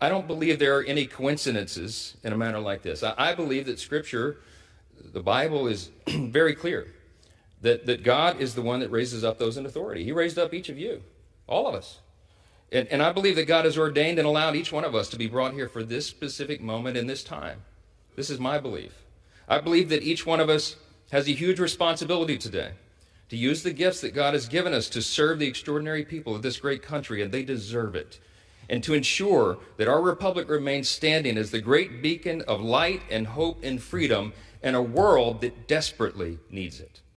I don't believe there are any coincidences in a matter like this. I, I believe that Scripture, the Bible, is very clear that, that God is the one that raises up those in authority. He raised up each of you, all of us. And, and I believe that God has ordained and allowed each one of us to be brought here for this specific moment in this time. This is my belief. I believe that each one of us has a huge responsibility today to use the gifts that God has given us to serve the extraordinary people of this great country, and they deserve it. And to ensure that our republic remains standing as the great beacon of light and hope and freedom in a world that desperately needs it.